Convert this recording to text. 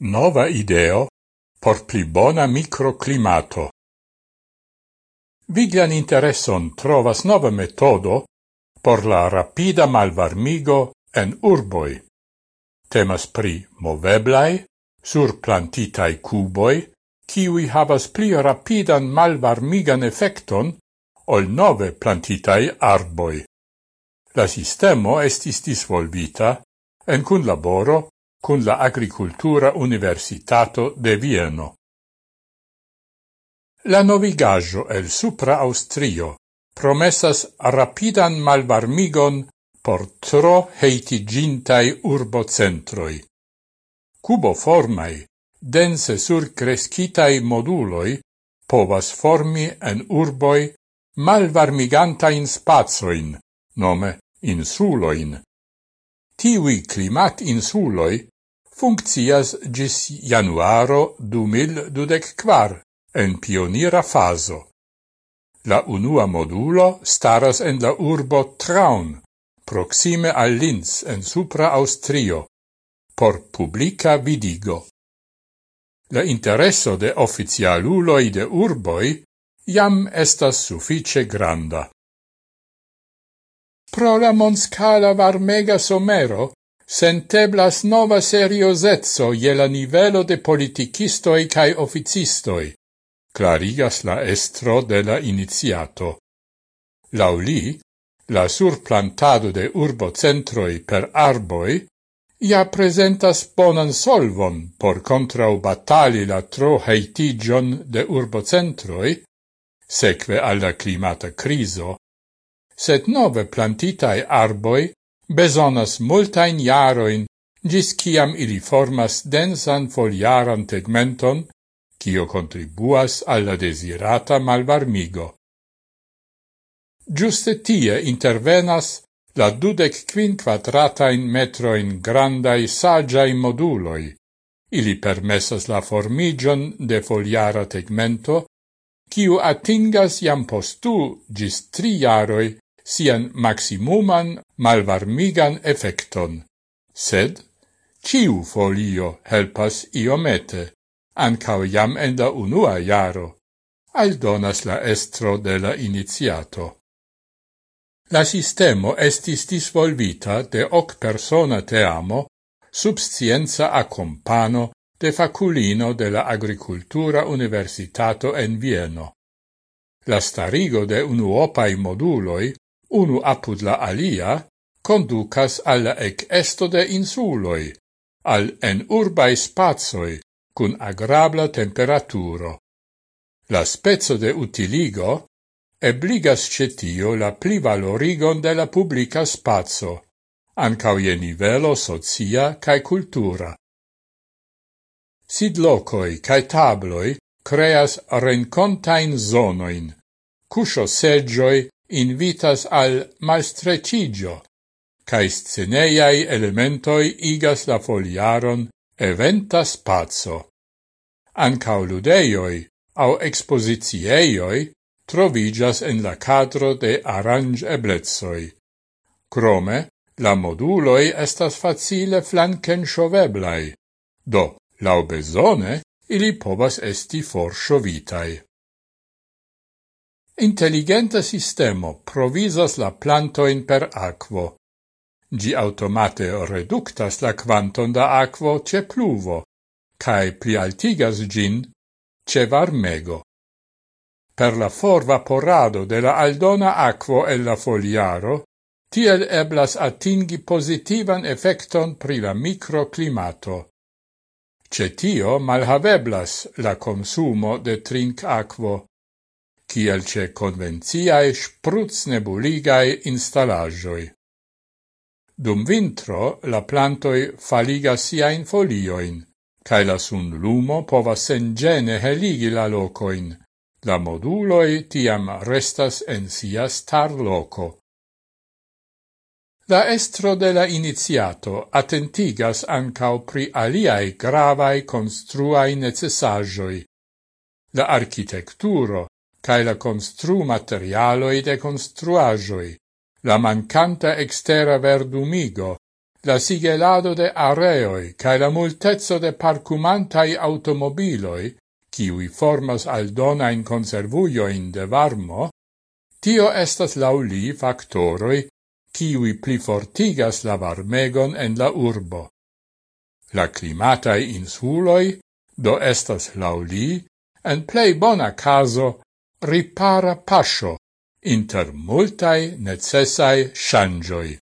Nova ideo por pli bona microclimato. Viglian interesson trovas nova metodo por la rapida malvarmigo en urboi. Temas pri moveblai, surplantitai cuboi, kiwi havas pli rapidan malvarmigan effecton ol nove plantitai arboi. La sistemo estis disvolvita en cun laboro cun la Agricultura Universitato de Vieno. La novigaggio el Supra Austrio promessas rapidan malvarmigon por tro heitigintai urbocentroi. Cubo formai, dense sur crescitai moduloi povas formi en urboi malvarmigantain spazioin, nome insuloin, tivi climat insuloi funccias gis januaro 2024 en pionira faso. La unua modulo staras en la urbo Traun, proxime al Linz en Supra Austrio, por publica vidigo. La intereso de oficialuloi de urboi jam estas suffice granda pro la monscala varmega somero, senteblas nova seriosezzo je la nivelo de politicistoi cae officistoi, clarigas la estro de la iniziato. Lauli, la surplantado de urbocentroi per arboi, ja presentas bonan solvon por contrau batali la tro heitigion de urbocentroi, seque alla climata criso, sed nove plantitae arboi besonas multain jaroin gis ciam ili formas densan foliaran tegmenton, cio contribuas alla desirata malvarmigo. Giuste tie intervenas la dudec quin quadratain metroin grandai sagiai moduloi. Ili permessas la formigion de foliara tegmento, ciu atingas jam postu gis tri jaroi sian maximuman malvarmigan effecton. Sed, ciu folio helpas iomete, ancao jam enda unua jaro, aldonas la estro de la iniziato. La sistemo estis disvolvita de hoc persona teamo sub scienza accompano de faculino de la Agricultura Universitato en Vieno. La starigo de unuopai moduloi unu apud la alia, conducas alla ec esto de insuloi, al en urbai spazoi, cun agrabla temperaturo. La spezzo de utiligo ebligas cetio la pli valorigon de la publica spazio, ancau je nivelo socia cae cultura. Sid locoi cae tabloi creas rencontain zonoin, cuscio seggioi invitas al malstrecigio, cae sceneiai elementoi igas la foliaron eventa spazio. Ancao ludeioi au expositieioi trovigas en la cadro de arrange eblezoi. Crome, la moduloi estas facile flanken shoveblai, do, lau besone, ili povas esti forshovitai. Intelligenta sistemo provisas la plantoin per aquo. Gi automate reductas la quanton da aquo ce pluvo, cae plialtigas gin ce varmego. Per la for vaporado de la aldona aquo e la foliaro, tiel eblas atingi positivan effecton pri la microclimato. Cetio malhaveblas la consumo de trinc aquo, kiel ce convenciae sprucnebuligae installagioi. Dum vintro la plantoi faligas siain folioin, cae la sun lumo povas sengene heligi la locoin. La moduloi tiam restas en sia star loco. La estro de la iniziato attentigas ancao pri aliae gravae construae necessagioi. La architecturo, cae la constru materialoi de construajoi, la mancanta extera verdumigo, la sigelado de areoi, cae la multezzo de parcumantai automobiloi, ciui formas aldonain conservuioin de varmo, tio estas lauli factoroi, ciui plifortigas la varmegon en la urbo. La climatae insuloi, do estas lauli, en plei bona caso ripara pascio inter multae necessai shangioi.